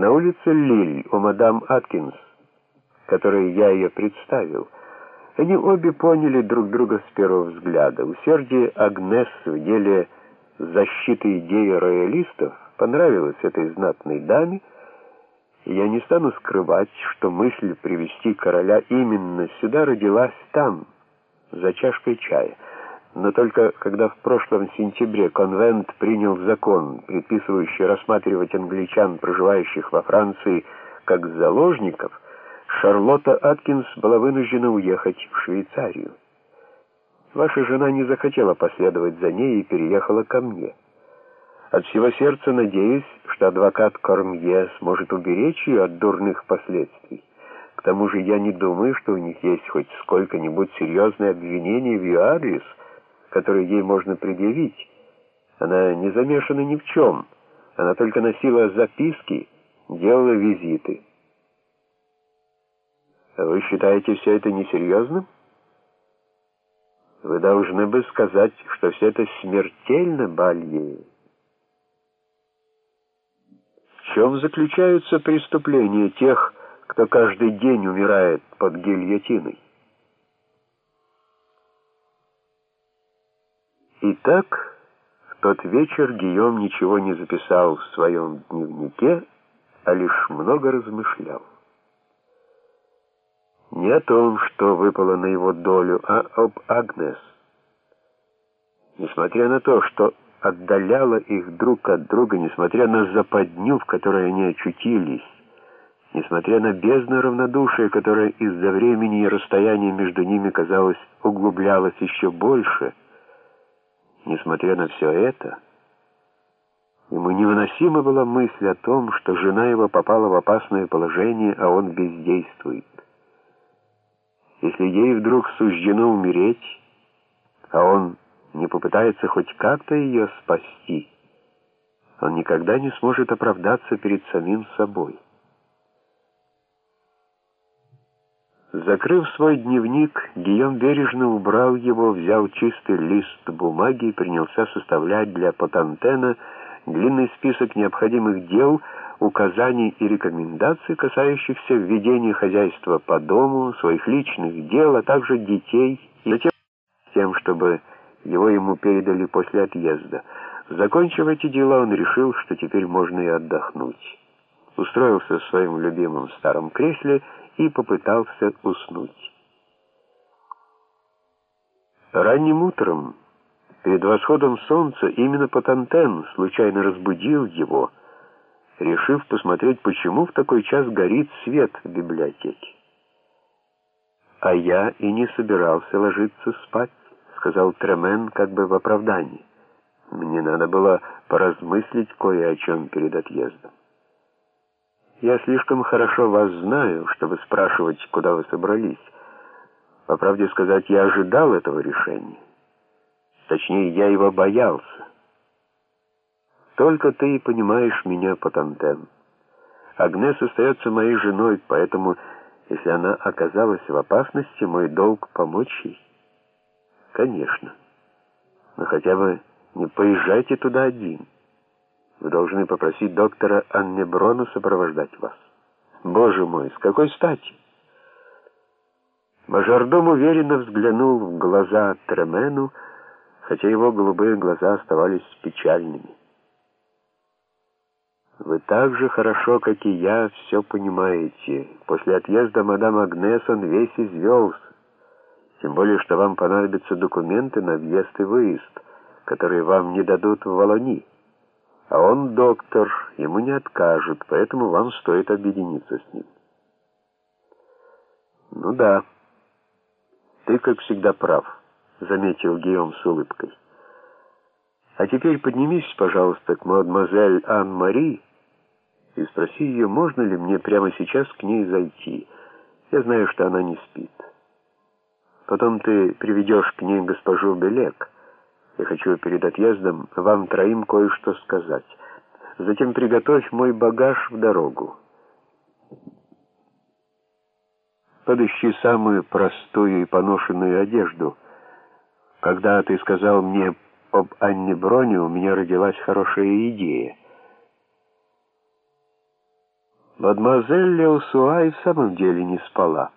На улице Лиль у мадам Аткинс, которой я ее представил, они обе поняли друг друга с первого взгляда. Усердие Агнес в деле защиты идеи роялистов понравилось этой знатной даме, и я не стану скрывать, что мысль привести короля именно сюда родилась там, за чашкой чая. Но только когда в прошлом сентябре конвент принял закон, предписывающий рассматривать англичан, проживающих во Франции, как заложников, Шарлотта Аткинс была вынуждена уехать в Швейцарию. Ваша жена не захотела последовать за ней и переехала ко мне. От всего сердца надеюсь, что адвокат Кормье сможет уберечь ее от дурных последствий. К тому же я не думаю, что у них есть хоть сколько-нибудь серьезное обвинение в ее адрес, которое ей можно предъявить. Она не замешана ни в чем. Она только носила записки, делала визиты. Вы считаете все это несерьезным? Вы должны бы сказать, что все это смертельно, Балье. В чем заключаются преступления тех, кто каждый день умирает под гильотиной? Итак, в тот вечер Гийом ничего не записал в своем дневнике, а лишь много размышлял. Не о том, что выпало на его долю, а об Агнес. Несмотря на то, что отдаляло их друг от друга, несмотря на западню, в которой они очутились, несмотря на бездну равнодушия, которое из-за времени и расстояния между ними, казалось, углублялось еще больше, несмотря на все это, ему невыносима была мысль о том, что жена его попала в опасное положение, а он бездействует. Если ей вдруг суждено умереть, а он не попытается хоть как-то ее спасти, он никогда не сможет оправдаться перед самим собой. Закрыв свой дневник, Гийом бережно убрал его, взял чистый лист бумаги и принялся составлять для Потантена длинный список необходимых дел, указаний и рекомендаций, касающихся введения хозяйства по дому, своих личных дел, а также детей, и затем тем, чтобы его ему передали после отъезда. Закончив эти дела, он решил, что теперь можно и отдохнуть. Устроился в своем любимом старом кресле и попытался уснуть. Ранним утром, перед восходом солнца, именно Патантен случайно разбудил его, решив посмотреть, почему в такой час горит свет в библиотеке. «А я и не собирался ложиться спать», — сказал Тремен как бы в оправдании. «Мне надо было поразмыслить кое о чем перед отъездом. Я слишком хорошо вас знаю, чтобы спрашивать, куда вы собрались. По правде сказать, я ожидал этого решения. Точнее, я его боялся». Только ты и понимаешь меня, Патантен. Агнес остается моей женой, поэтому, если она оказалась в опасности, мой долг помочь ей. Конечно. Но хотя бы не поезжайте туда один. Вы должны попросить доктора Аннеброну сопровождать вас. Боже мой, с какой стати? Мажордом уверенно взглянул в глаза Тремену, хотя его голубые глаза оставались печальными. Вы так же хорошо, как и я, все понимаете. После отъезда мадам Агнес он весь извелся. Тем более, что вам понадобятся документы на въезд и выезд, которые вам не дадут в Волони. А он доктор, ему не откажут, поэтому вам стоит объединиться с ним. Ну да, ты, как всегда, прав, заметил Гийом с улыбкой. А теперь поднимись, пожалуйста, к мадемуазель Ан-Мари, и спроси ее, можно ли мне прямо сейчас к ней зайти. Я знаю, что она не спит. Потом ты приведешь к ней госпожу Белек. Я хочу перед отъездом вам троим кое-что сказать. Затем приготовь мой багаж в дорогу. Подыщи самую простую и поношенную одежду. Когда ты сказал мне об Анне Броне, у меня родилась хорошая идея. Мадемуазель Леосуа и в самом деле не спала.